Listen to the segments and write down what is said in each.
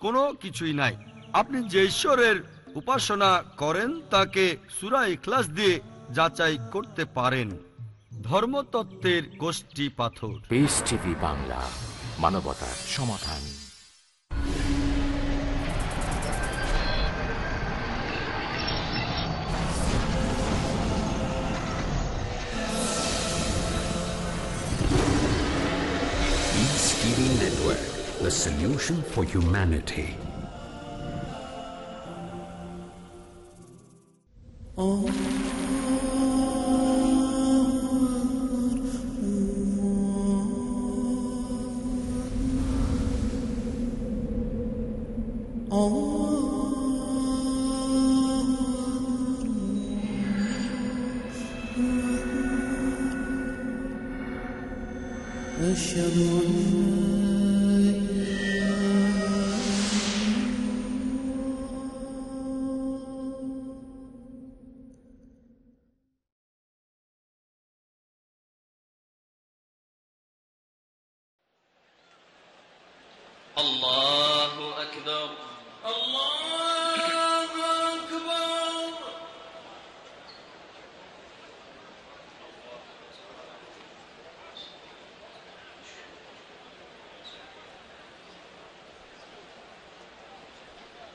কোনো কিছুই নাই। আপনি যে ঈশ্বরের উপাসনা করেন তাকে সুরা ইখলাস দিয়ে যাচাই করতে পারেন। ধর্মতত্ত্বের গোষ্ঠী পাথর। পেস টিভি বাংলা মানবতার সমাধান। Network, the solution for humanity. Oh.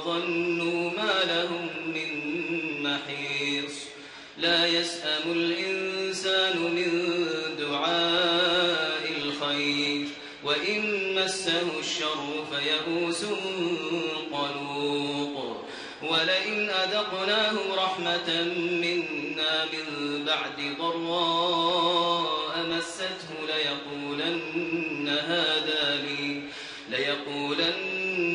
وظنوا ما لهم من محيص. لا يسأم الإنسان من دعاء الخير وإن مسه الشر فيئوس قنوط ولئن أذقناه رحمة منا من بعد ضراء مسته ليقولن هذا لي ليقولن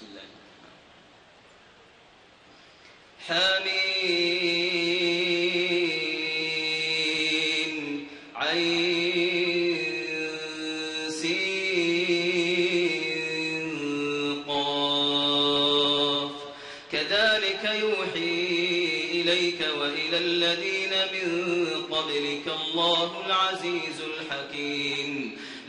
بسم الله. حميم عين سين قاف. كذلك يوحي إليك وإلى الذين من قبلك الله العزيز الحكيم.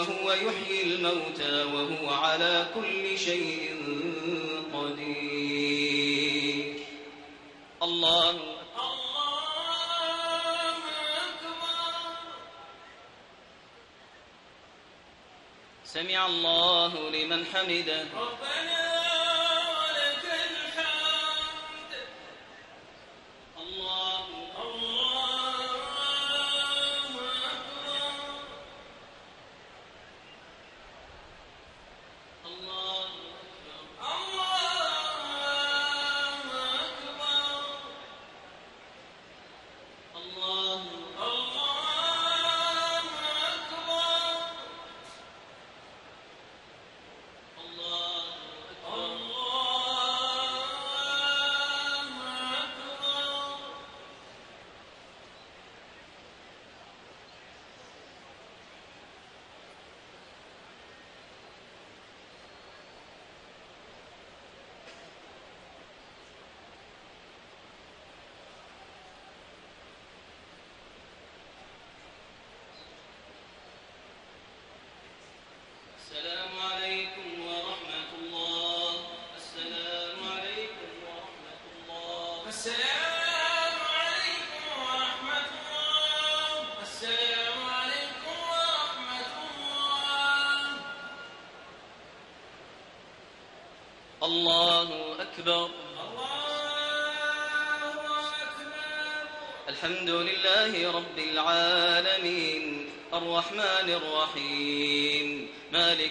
وهو يحيي الموتى وهو على كل شيء قدير. الله سمع الله لمن حمده. الله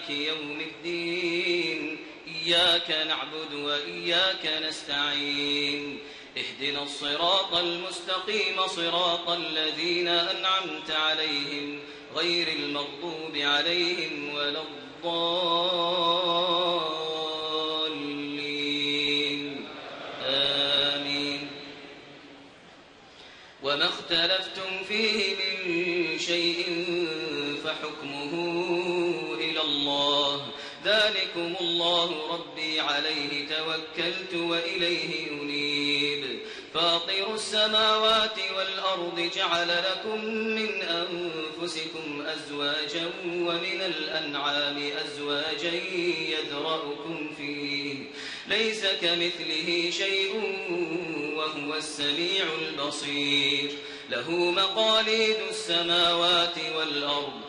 يوم الدين. إياك نعبد وإياك نستعين. اهدنا الصراط المستقيم صراط الذين أنعمت عليهم غير المغضوب عليهم ولا الضالين. آمين. وما اختلفتم فيه من شيء ذلكم الله ربي عليه توكلت وإليه أنيب فاطر السماوات والأرض جعل لكم من أنفسكم أزواجا ومن الأنعام أزواجا يذرأكم فيه ليس كمثله شيء وهو السميع البصير له مقاليد السماوات والأرض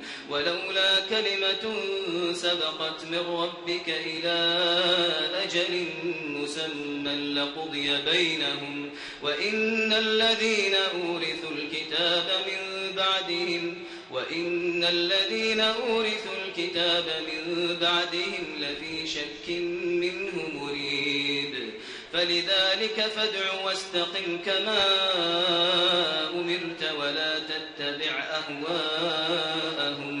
ولولا كلمة سبقت من ربك إلى أجل مسمى لقضي بينهم وإن الذين أورثوا الكتاب من بعدهم وإن الذين أورثوا الكتاب من بعدهم لفي شك منه مريب. فلذلك فادع واستقم كما أمرت ولا تتبع أهواءهم.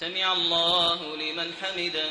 سمع الله لمن حمده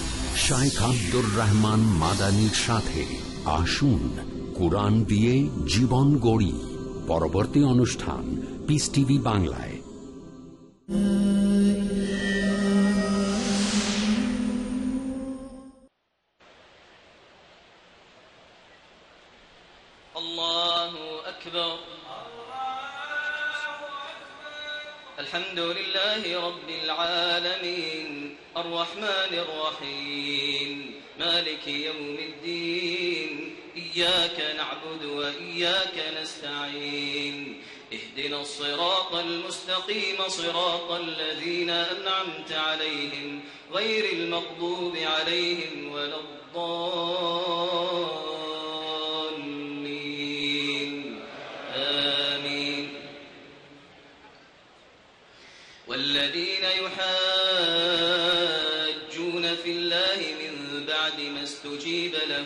শাইখ আব্দুর রহমান মাদানির সাথে আসুন কোরআন দিয়ে জীবন গড়ি। পরবর্তী অনুষ্ঠান পিস টিভি বাংলায়। وإياك نستعين. اهدنا الصراط المستقيم صراط الذين أنعمت عليهم غير المغضوب عليهم ولا الضالين. آمين. والذين يحاجون في الله من بعد ما استجيب له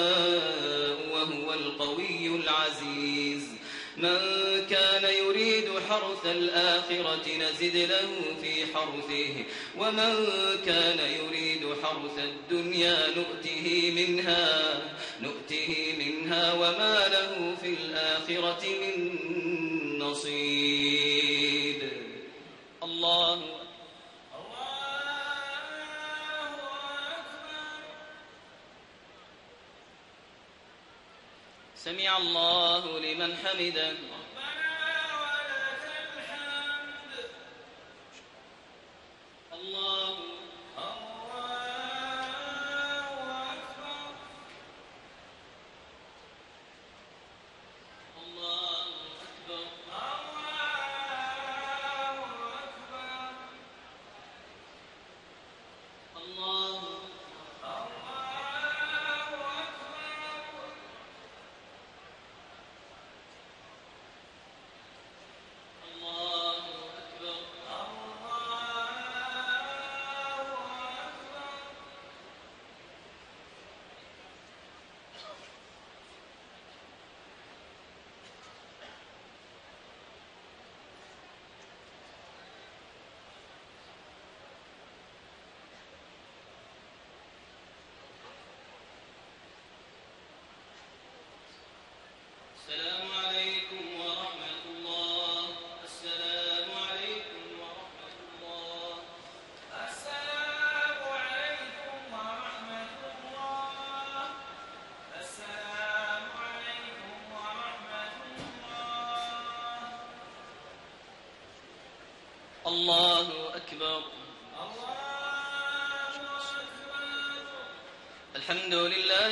حرث الآخرة نزد له في حرثه. ومن كان يريد حرث الدنيا نؤته منها نؤته منها وما له في الآخرة من نصيب. الله سمع الله لمن حمده.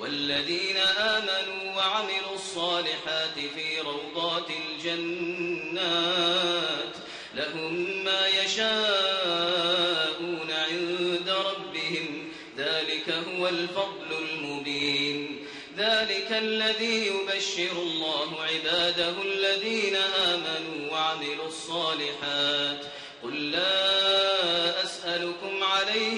والذين آمنوا وعملوا الصالحات في روضات الجنات لهم ما يشاءون عند ربهم ذلك هو الفضل المبين. ذلك الذي يبشر الله عباده الذين آمنوا وعملوا الصالحات. قل لا أسألكم عليه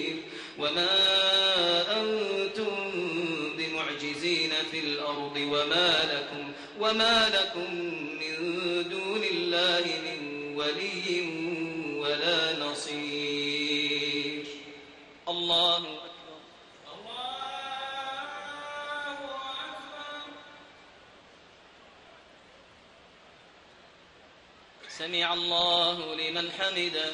وما أنتم بمعجزين في الأرض وما لكم وما لكم من دون الله من ولي ولا نصير الله أكبر سمع الله لمن حمده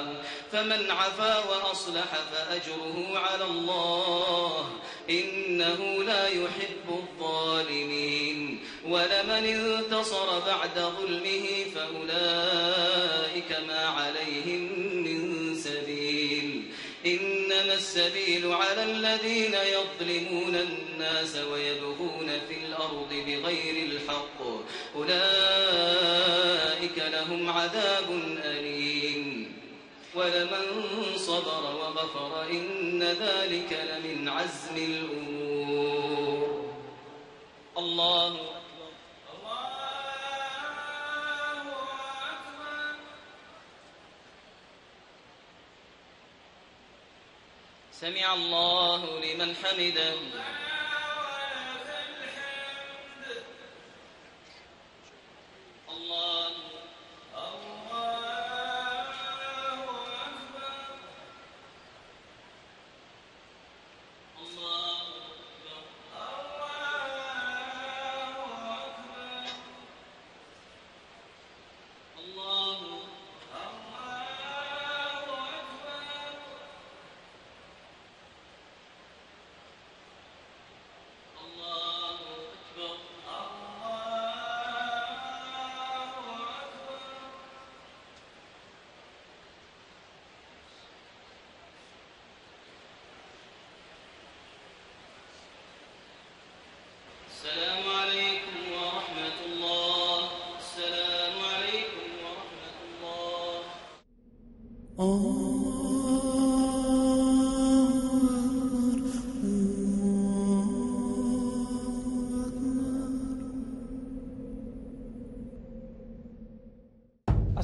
فمن عفا وأصلح فأجره على الله. إنه لا يحب الظالمين. ولمن انتصر بعد ظلمه فأولئك ما عليهم من سبيل. إنما السبيل على الذين يظلمون الناس ويبغون في الأرض بغير الحق. أولئك لهم عذاب أليم ولمن صبر وغفر إن ذلك لمن عزم الأمور. الله أكبر. سمع الله لمن حمده.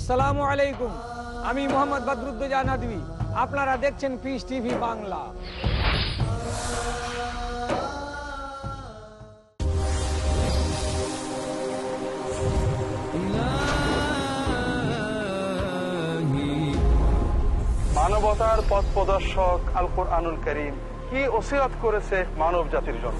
আসসালামু আলাইকুম। আমি মোহাম্মদ বদরুদ্দোজা নদী আপনারা দেখছেন পিস টিভি বাংলা। মানবতার পথ প্রদর্শক আল কোরআনুল করিম কি ওসিরাত করেছে মানব জাতির জন্য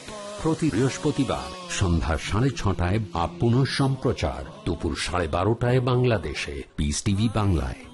প্রতি বৃহস্পতিবার সন্ধ্যা সাড়ে ছটায় আপ সম্প্রচার দুপুর সাড়ে বারোটায় বাংলাদেশে পিস টিভি বাংলায়।